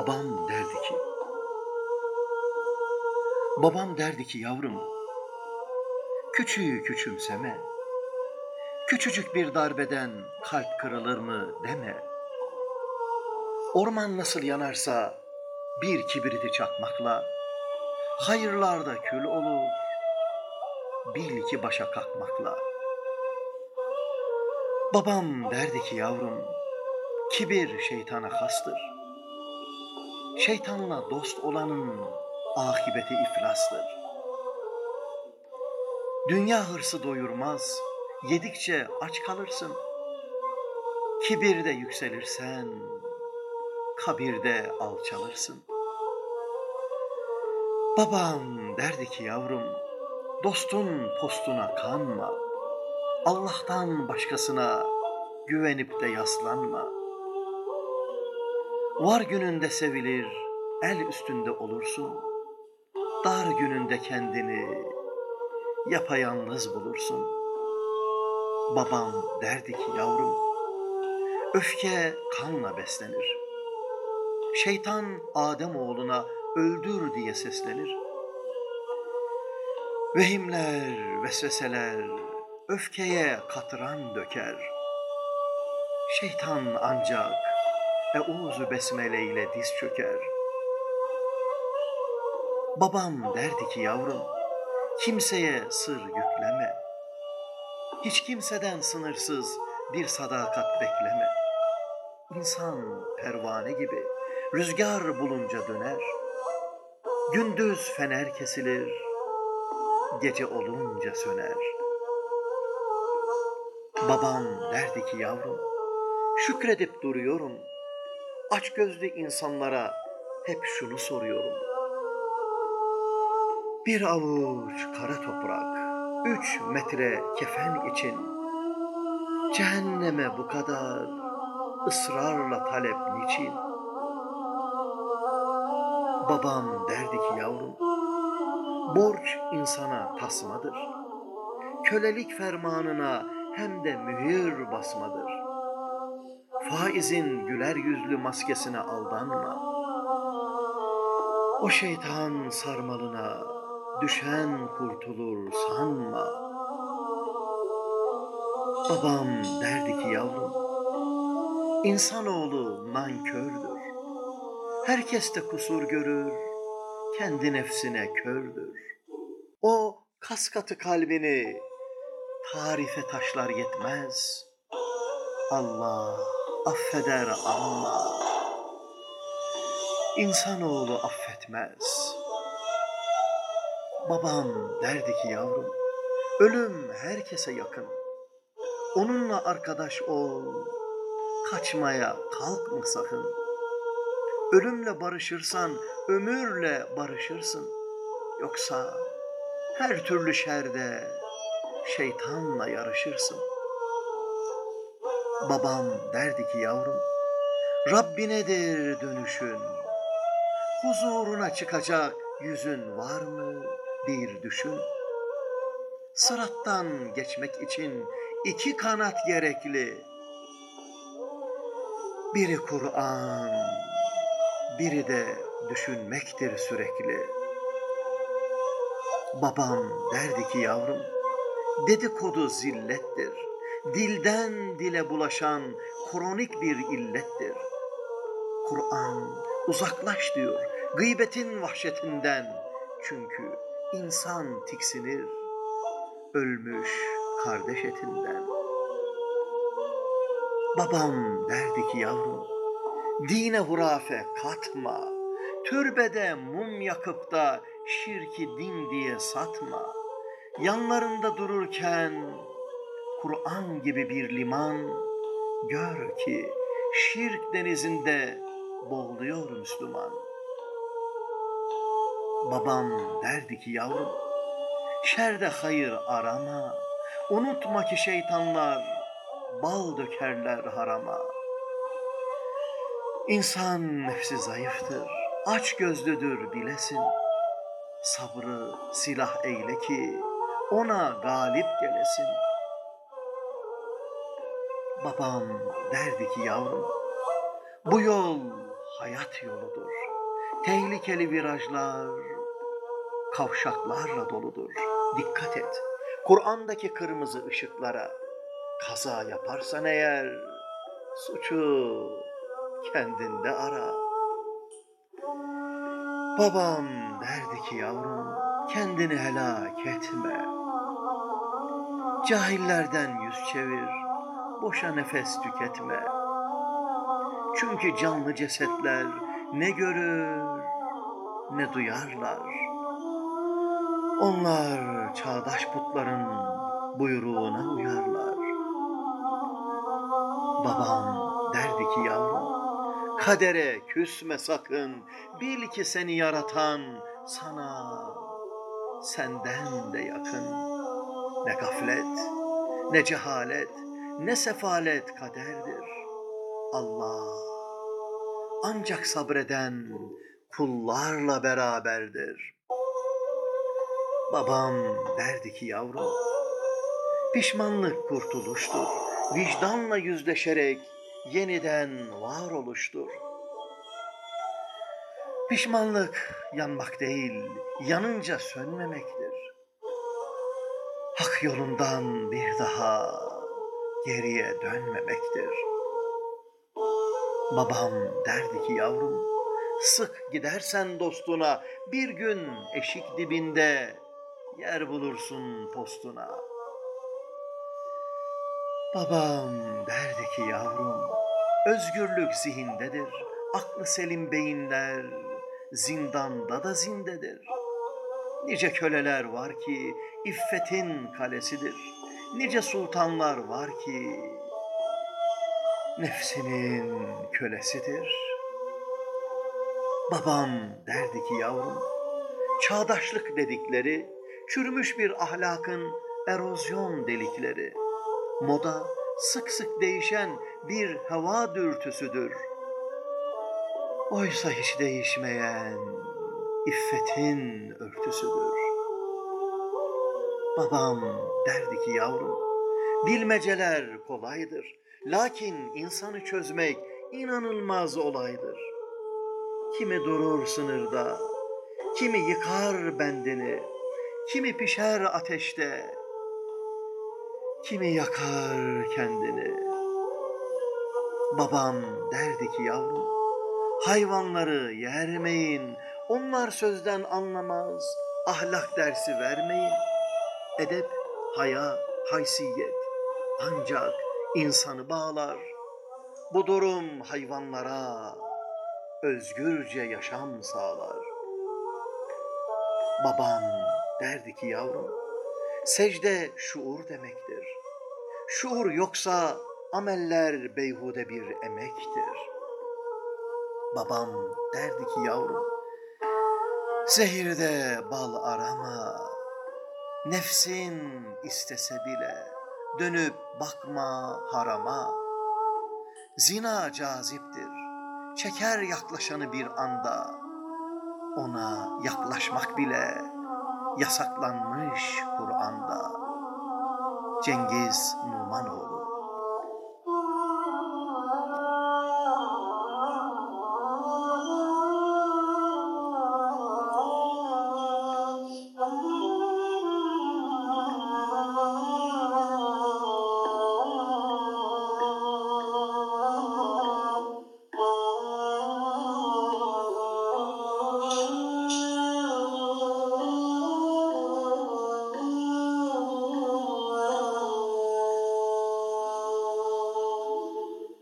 Babam derdi ki, babam derdi ki yavrum, küçüğü küçümseme, küçücük bir darbeden kalp kırılır mı deme. Orman nasıl yanarsa bir kibriti çakmakla, hayırlarda kül olur, bil ki başa kalkmakla. Babam derdi ki yavrum, kibir şeytana hastır. Şeytanla dost olanın akibeti iflastır. Dünya hırsı doyurmaz, yedikçe aç kalırsın. Kibirde yükselirsen, kabirde alçalırsın. Babam derdi ki yavrum, dostun postuna kanma. Allah'tan başkasına güvenip de yaslanma.'' Var gününde sevilir, el üstünde olursun. Dar gününde kendini yapayalnız bulursun. Babam derdi ki yavrum, öfke kanla beslenir. Şeytan Adem oğluna öldür diye seslenir. Vehimler, vesveseler öfkeye katran döker. Şeytan ancak Euzu besmele ile diz çöker. Babam derdi ki yavrum, kimseye sır yükleme. Hiç kimseden sınırsız bir sadakat bekleme. İnsan pervane gibi rüzgar bulunca döner. Gündüz fener kesilir, gece olunca söner. Babam derdi ki yavrum, şükredip duruyorum.'' Aç gözlü insanlara hep şunu soruyorum. Bir avuç kara toprak, üç metre kefen için cehenneme bu kadar ısrarla talep niçin? Babam derdi ki yavrum, borç insana tasmadır. Kölelik fermanına hem de mühür basmadır. Faizin güler yüzlü maskesine aldanma. O şeytan sarmalına düşen kurtulur sanma. Babam derdi ki yavrum, insanoğlu nankördür. Herkes de kusur görür, kendi nefsine kördür. O kaskatı kalbini tarife taşlar yetmez. Allah affeder ama insanoğlu affetmez. Babam derdi ki yavrum, ölüm herkese yakın. Onunla arkadaş ol, kaçmaya kalkma sakın. Ölümle barışırsan ömürle barışırsın. Yoksa her türlü şerde şeytanla yarışırsın.'' Babam derdi ki yavrum, Rabbinedir dönüşün. Huzuruna çıkacak yüzün var mı bir düşün. Sırattan geçmek için iki kanat gerekli. Biri Kur'an, biri de düşünmektir sürekli. Babam derdi ki yavrum, dedikodu zillettir dilden dile bulaşan kronik bir illettir. Kur'an uzaklaş diyor gıybetin vahşetinden. Çünkü insan tiksinir ölmüş kardeş etinden. Babam derdi ki yavrum, dine hurafe katma, türbede mum yakıp da şirki din diye satma. Yanlarında dururken Kur'an gibi bir liman, gör ki şirk denizinde boğuluyor Müslüman. Babam derdi ki yavrum, şerde hayır arama, unutma ki şeytanlar bal dökerler harama. İnsan nefsi zayıftır, aç gözlüdür bilesin. Sabrı silah eyle ki ona galip gelesin.'' Babam derdi ki yavrum, bu yol hayat yoludur. Tehlikeli virajlar, kavşaklarla doludur. Dikkat et. Kur'an'daki kırmızı ışıklara kaza yaparsan eğer suçu kendinde ara. Babam derdi ki yavrum kendini helak etme. Cahillerden yüz çevir, boşa nefes tüketme. Çünkü canlı cesetler ne görür ne duyarlar. Onlar çağdaş putların buyruğuna uyarlar. Babam derdi ki yavrum, kadere küsme sakın. Bil ki seni yaratan sana senden de yakın. Ne gaflet, ne cehalet, ne sefalet kaderdir. Allah ancak sabreden kullarla beraberdir. Babam derdi ki yavrum, pişmanlık kurtuluştur. Vicdanla yüzleşerek yeniden var oluştur. Pişmanlık yanmak değil, yanınca sönmemektir. Hak yolundan bir daha geriye dönmemektir. Babam derdi ki yavrum, sık gidersen dostuna, bir gün eşik dibinde yer bulursun postuna. Babam derdi ki yavrum, özgürlük zihindedir, aklı selim beyinler zindanda da zindedir. Nice köleler var ki iffetin kalesidir. Nice sultanlar var ki nefsinin kölesidir. Babam derdi ki yavrum, çağdaşlık dedikleri çürümüş bir ahlakın erozyon delikleri. Moda sık sık değişen bir hava dürtüsüdür. Oysa hiç değişmeyen iffetin örtüsüdür. Babam derdi ki yavrum, bilmeceler kolaydır. Lakin insanı çözmek inanılmaz olaydır. Kimi durur sınırda, kimi yıkar bendini, kimi pişer ateşte, kimi yakar kendini. Babam derdi ki yavrum, hayvanları yermeyin, onlar sözden anlamaz, ahlak dersi vermeyin. Edep, haya, haysiyet ancak insanı bağlar. Bu durum hayvanlara özgürce yaşam sağlar. Babam derdi ki yavrum, secde şuur demektir. Şuur yoksa ameller beyhude bir emektir. Babam derdi ki yavrum, zehirde bal arama, nefsin istese bile dönüp bakma harama. Zina caziptir, çeker yaklaşanı bir anda, ona yaklaşmak bile yasaklanmış Kur'an'da. Cengiz Numanoğlu